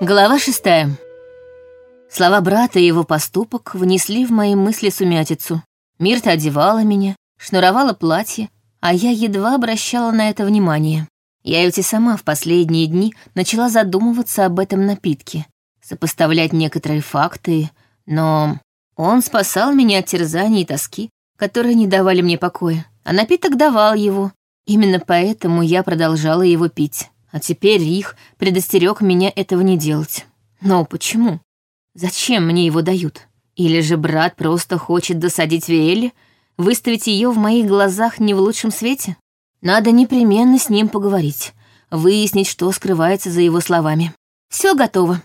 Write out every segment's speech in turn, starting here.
Глава шестая. Слова брата и его поступок внесли в мои мысли сумятицу. Мирта одевала меня, шнуровала платье, а я едва обращала на это внимание. Я ведь и сама в последние дни начала задумываться об этом напитке, сопоставлять некоторые факты, но он спасал меня от терзаний и тоски, которые не давали мне покоя, а напиток давал его. Именно поэтому я продолжала его пить. А теперь Рих предостерег меня этого не делать. Но почему? Зачем мне его дают? Или же брат просто хочет досадить Виэле, выставить ее в моих глазах не в лучшем свете? Надо непременно с ним поговорить, выяснить, что скрывается за его словами. Все готово.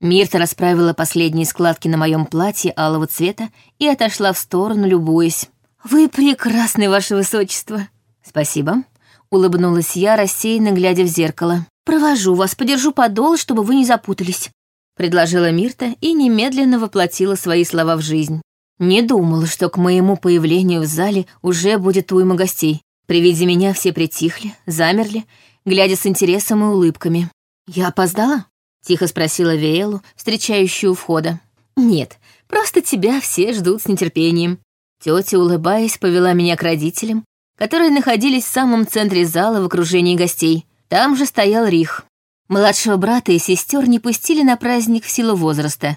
Мирта расправила последние складки на моем платье алого цвета и отошла в сторону, любуясь. «Вы прекрасны, ваше высочество!» «Спасибо», Улыбнулась я, рассеянно глядя в зеркало. «Провожу вас, подержу подол, чтобы вы не запутались», — предложила Мирта и немедленно воплотила свои слова в жизнь. Не думала, что к моему появлению в зале уже будет уйма гостей. При виде меня все притихли, замерли, глядя с интересом и улыбками. «Я опоздала?» — тихо спросила Вейлу, встречающую у входа. «Нет, просто тебя все ждут с нетерпением». Тетя, улыбаясь, повела меня к родителям, которые находились в самом центре зала в окружении гостей. Там же стоял Рих. Младшего брата и сестер не пустили на праздник в силу возраста,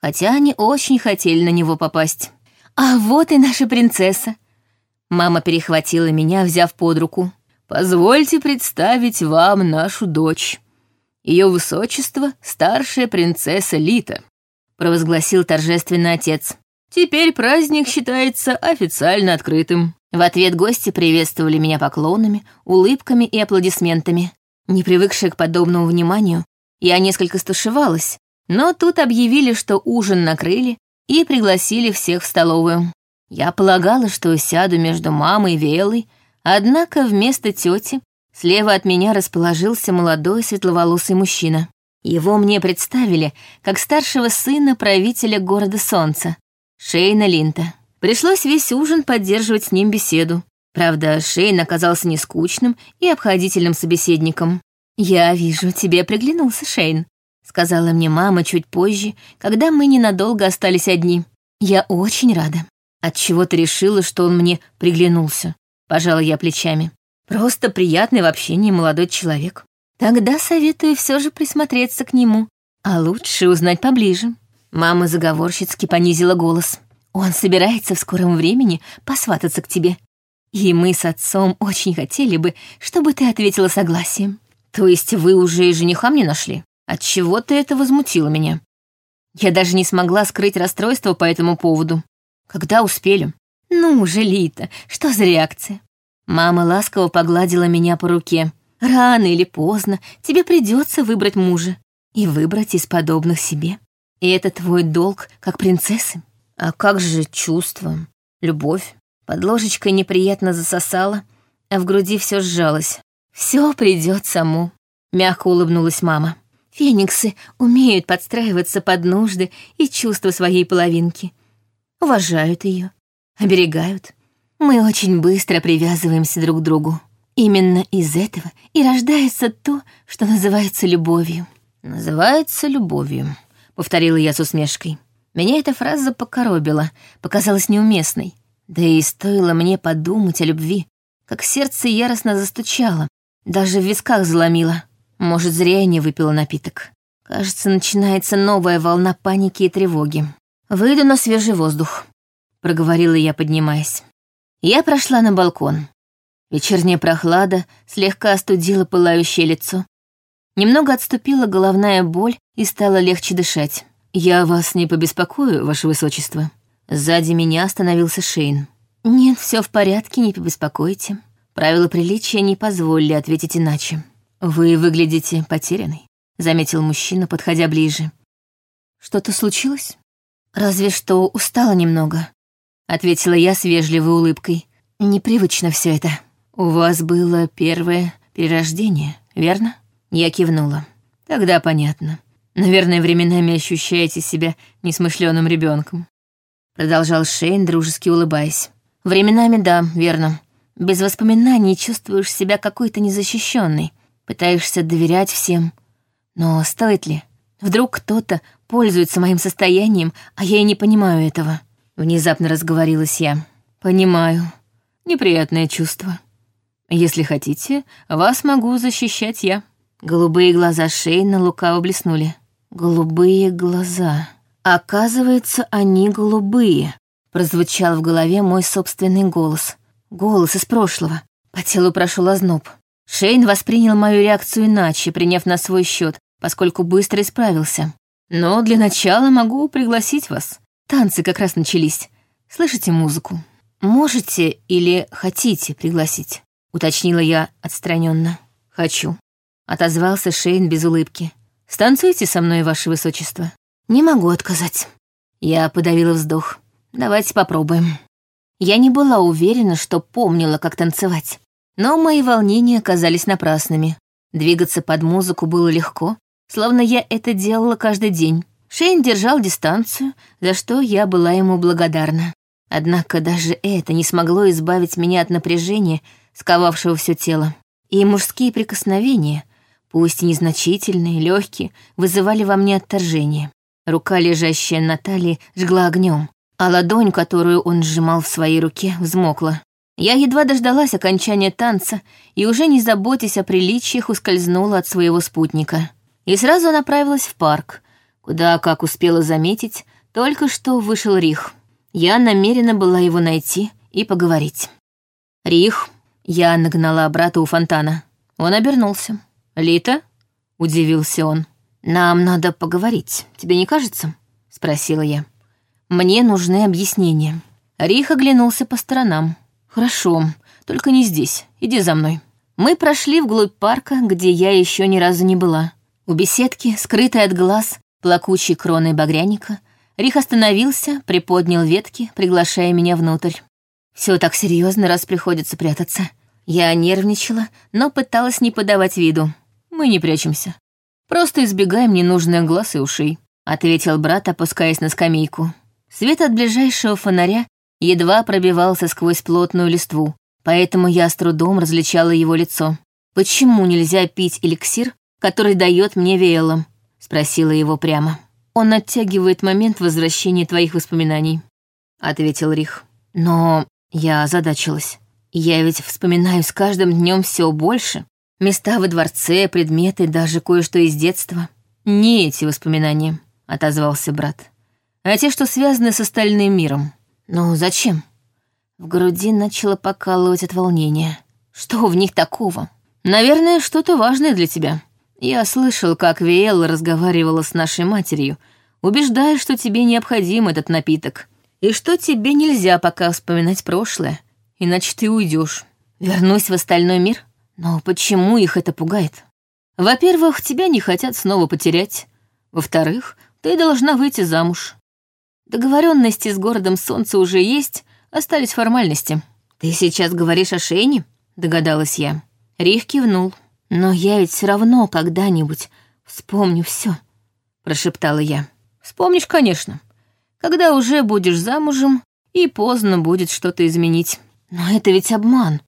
хотя они очень хотели на него попасть. «А вот и наша принцесса!» Мама перехватила меня, взяв под руку. «Позвольте представить вам нашу дочь. Ее высочество — старшая принцесса Лита», — провозгласил торжественный отец. «Теперь праздник считается официально открытым». В ответ гости приветствовали меня поклонами, улыбками и аплодисментами. Не привыкшая к подобному вниманию, я несколько стушевалась, но тут объявили, что ужин накрыли и пригласили всех в столовую. Я полагала, что сяду между мамой и Велой, однако вместо тети слева от меня расположился молодой светловолосый мужчина. Его мне представили как старшего сына правителя города Солнца, Шейна Линта. Пришлось весь ужин поддерживать с ним беседу. Правда, Шейн оказался нескучным и обходительным собеседником. «Я вижу, тебе приглянулся Шейн», — сказала мне мама чуть позже, когда мы ненадолго остались одни. «Я очень рада. Отчего ты решила, что он мне приглянулся?» Пожала я плечами. «Просто приятный в общении молодой человек. Тогда советую все же присмотреться к нему, а лучше узнать поближе». Мама заговорщицки понизила голос. Он собирается в скором времени посвататься к тебе. И мы с отцом очень хотели бы, чтобы ты ответила согласием. То есть вы уже и жениха мне нашли? Отчего ты это возмутило меня? Я даже не смогла скрыть расстройство по этому поводу. Когда успели? Ну, уже Лита, что за реакция? Мама ласково погладила меня по руке. Рано или поздно тебе придется выбрать мужа. И выбрать из подобных себе. И это твой долг, как принцессы. А как же чувство, любовь? Под ложечкой неприятно засосала, а в груди все сжалось. Все придет само, мягко улыбнулась мама. Фениксы умеют подстраиваться под нужды и чувства своей половинки. Уважают ее, оберегают. Мы очень быстро привязываемся друг к другу. Именно из этого и рождается то, что называется любовью. «Называется любовью», — повторила я с усмешкой. Меня эта фраза покоробила, показалась неуместной. Да и стоило мне подумать о любви, как сердце яростно застучало, даже в висках заломило. Может, зря я не выпила напиток. Кажется, начинается новая волна паники и тревоги. «Выйду на свежий воздух», — проговорила я, поднимаясь. Я прошла на балкон. Вечерняя прохлада слегка остудила пылающее лицо. Немного отступила головная боль и стало легче дышать. «Я вас не побеспокою, ваше высочество». Сзади меня остановился Шейн. «Нет, все в порядке, не побеспокойте. Правила приличия не позволили ответить иначе. Вы выглядите потерянной», — заметил мужчина, подходя ближе. «Что-то случилось?» «Разве что устала немного», — ответила я с вежливой улыбкой. «Непривычно все это. У вас было первое перерождение, верно?» Я кивнула. «Тогда понятно. Наверное, временами ощущаете себя несмышленым ребенком. Продолжал Шейн, дружески улыбаясь. Временами, да, верно. Без воспоминаний чувствуешь себя какой-то незащищенной, пытаешься доверять всем. Но стоит ли? Вдруг кто-то пользуется моим состоянием, а я и не понимаю этого. Внезапно разговорилась я. Понимаю. Неприятное чувство. Если хотите, вас могу защищать я. Голубые глаза Шейна лукаво блеснули. Голубые глаза. Оказывается, они голубые. Прозвучал в голове мой собственный голос. Голос из прошлого. По телу прошел озноб. Шейн воспринял мою реакцию иначе, приняв на свой счет, поскольку быстро исправился. Но для начала могу пригласить вас. Танцы как раз начались. Слышите музыку? Можете или хотите пригласить? Уточнила я отстраненно. Хочу. Отозвался Шейн без улыбки. Станцуйте со мной, ваше высочество. Не могу отказать. Я подавила вздох. Давайте попробуем. Я не была уверена, что помнила, как танцевать. Но мои волнения оказались напрасными. Двигаться под музыку было легко, словно я это делала каждый день. Шейн держал дистанцию, за что я была ему благодарна. Однако даже это не смогло избавить меня от напряжения, сковавшего все тело. И мужские прикосновения, пусть незначительные, легкие, вызывали во мне отторжение. Рука, лежащая на талии, жгла огнем, а ладонь, которую он сжимал в своей руке, взмокла. Я едва дождалась окончания танца и уже не заботясь о приличиях ускользнула от своего спутника. И сразу направилась в парк, куда, как успела заметить, только что вышел Рих. Я намерена была его найти и поговорить. «Рих», я нагнала брата у фонтана. Он обернулся. «Лита?» — удивился он. «Нам надо поговорить, тебе не кажется?» — спросила я. «Мне нужны объяснения». Рих оглянулся по сторонам. «Хорошо, только не здесь. Иди за мной». Мы прошли вглубь парка, где я еще ни разу не была. У беседки, скрытой от глаз, плакучей кроной багряника, Рих остановился, приподнял ветки, приглашая меня внутрь. Все так серьезно, раз приходится прятаться. Я нервничала, но пыталась не подавать виду. Мы не прячемся. Просто избегаем ненужных глаз и ушей, ответил брат, опускаясь на скамейку. Свет от ближайшего фонаря едва пробивался сквозь плотную листву, поэтому я с трудом различала его лицо. «Почему нельзя пить эликсир, который дает мне Виэлла?» — спросила его прямо. «Он оттягивает момент возвращения твоих воспоминаний», — ответил Рих. «Но я озадачилась. Я ведь вспоминаю с каждым днем все больше. Места во дворце, предметы, даже кое-что из детства. Не эти воспоминания», — отозвался брат, «а те, что связаны с остальным миром. «Ну, зачем?» В груди начало покалывать от волнения. «Что в них такого?» «Наверное, что-то важное для тебя. Я слышал, как Виэлла разговаривала с нашей матерью, убеждая, что тебе необходим этот напиток, и что тебе нельзя пока вспоминать прошлое, иначе ты уйдешь. Вернусь в остальной мир? Но почему их это пугает? Во-первых, тебя не хотят снова потерять. Во-вторых, ты должна выйти замуж. Договоренности с городом Солнца уже есть, остались формальности. Ты сейчас говоришь о Шейне? Догадалась я. Рих кивнул. Но я ведь все равно когда-нибудь вспомню все, прошептала я. Вспомнишь, конечно. Когда уже будешь замужем, и поздно будет что-то изменить. Но это ведь обман.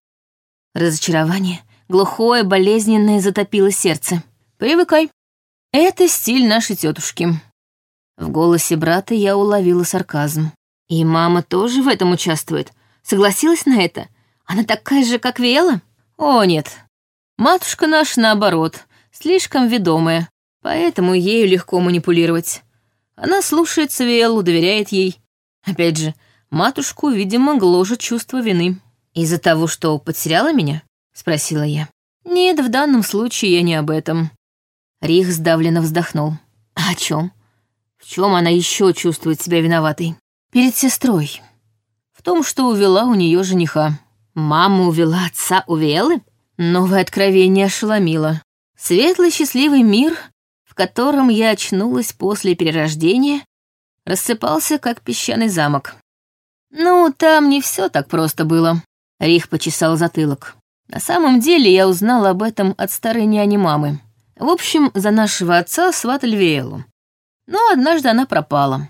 Разочарование, глухое, болезненное затопило сердце. Привыкай. Это стиль нашей тетушки. В голосе брата я уловила сарказм. И мама тоже в этом участвует. Согласилась на это? Она такая же, как Вела? О, нет. Матушка наша, наоборот, слишком ведомая, поэтому ею легко манипулировать. Она слушается Велу, доверяет ей. Опять же, матушку, видимо, гложет чувство вины. «Из-за того, что потеряла меня?» — спросила я. «Нет, в данном случае я не об этом». Рих сдавленно вздохнул. «А «О чем? В чем она еще чувствует себя виноватой? Перед сестрой. В том, что увела у нее жениха. Мама увела отца у Велы? Новое откровение ошеломило. Светлый счастливый мир, в котором я очнулась после перерождения, рассыпался, как песчаный замок. Ну, там не все так просто было. Рих почесал затылок. На самом деле я узнала об этом от старой няни мамы. В общем, за нашего отца сватали Вейлу. Но однажды она пропала.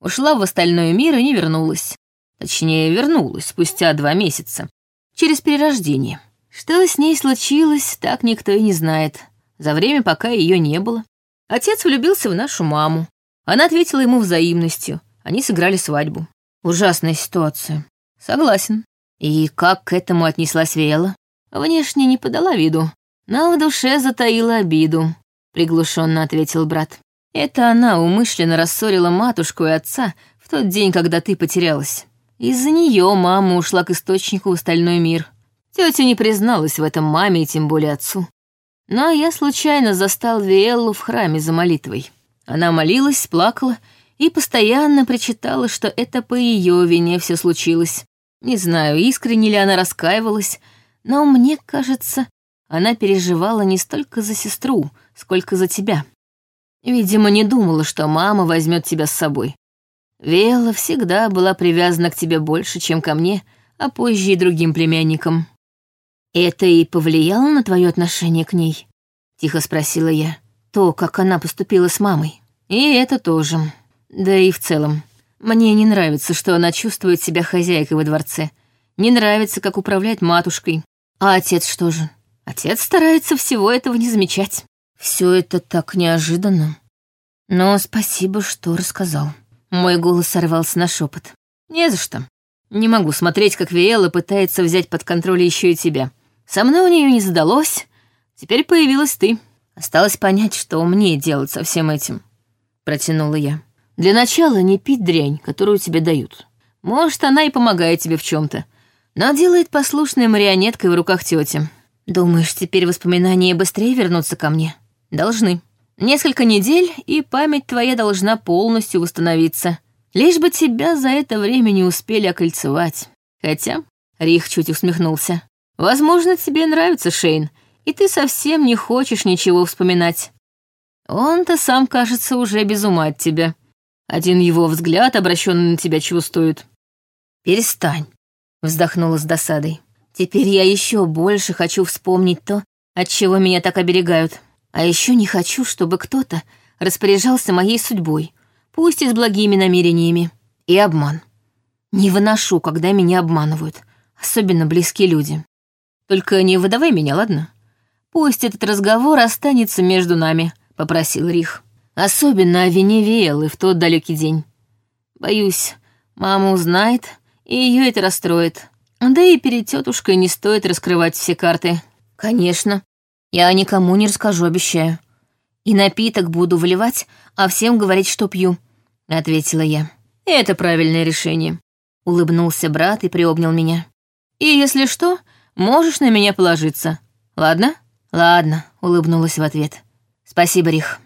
Ушла в остальной мир и не вернулась. Точнее, вернулась спустя два месяца. Через перерождение. Что с ней случилось, так никто и не знает. За время, пока ее не было. Отец влюбился в нашу маму. Она ответила ему взаимностью. Они сыграли свадьбу. Ужасная ситуация. Согласен. И как к этому отнеслась Виэла? Внешне не подала виду, но в душе затаила обиду, приглушенно ответил брат. Это она умышленно рассорила матушку и отца в тот день, когда ты потерялась. Из-за нее мама ушла к источнику в остальной мир. Тетя не призналась в этом маме и тем более отцу. Но я случайно застал Виэллу в храме за молитвой. Она молилась, плакала и постоянно причитала, что это по ее вине все случилось. Не знаю, искренне ли она раскаивалась, но мне кажется, она переживала не столько за сестру, сколько за тебя. Видимо, не думала, что мама возьмет тебя с собой. Виэлла всегда была привязана к тебе больше, чем ко мне, а позже и другим племянникам. «Это и повлияло на твое отношение к ней?» — тихо спросила я. «То, как она поступила с мамой. И это тоже. Да и в целом. Мне не нравится, что она чувствует себя хозяйкой во дворце. Не нравится, как управляет матушкой. А отец что же? Отец старается всего этого не замечать. Все это так неожиданно. Но спасибо, что рассказал. Мой голос сорвался на шепот. Не за что. Не могу смотреть, как Виэла пытается взять под контроль еще и тебя. Со мной у нее не задалось, теперь появилась ты. Осталось понять, что мне делать со всем этим. Протянула я. Для начала не пить дрянь, которую тебе дают. Может, она и помогает тебе в чем то но делает послушной марионеткой в руках тети. Думаешь, теперь воспоминания быстрее вернутся ко мне? Должны. Несколько недель, и память твоя должна полностью восстановиться. Лишь бы тебя за это время не успели окольцевать. Хотя, Рих чуть усмехнулся. Возможно, тебе нравится Шейн, и ты совсем не хочешь ничего вспоминать. Он-то сам, кажется, уже без ума от тебя. Один его взгляд, обращенный на тебя, чувствует. Перестань, вздохнула с досадой. Теперь я еще больше хочу вспомнить то, от чего меня так оберегают. А еще не хочу, чтобы кто-то распоряжался моей судьбой, пусть и с благими намерениями. И обман. Не выношу, когда меня обманывают, особенно близкие люди. Только не выдавай меня, ладно? Пусть этот разговор останется между нами, попросил Рих. Особенно о вине Виэлы в тот далекий день. Боюсь, мама узнает, и ее это расстроит. Да и перед тетушкой не стоит раскрывать все карты. Конечно, я никому не расскажу, обещаю. И напиток буду выливать, а всем говорить, что пью, ответила я. Это правильное решение. Улыбнулся брат и приобнял меня. И если что, Можешь на меня положиться. Ладно? Ладно, улыбнулась в ответ. Спасибо, Рих.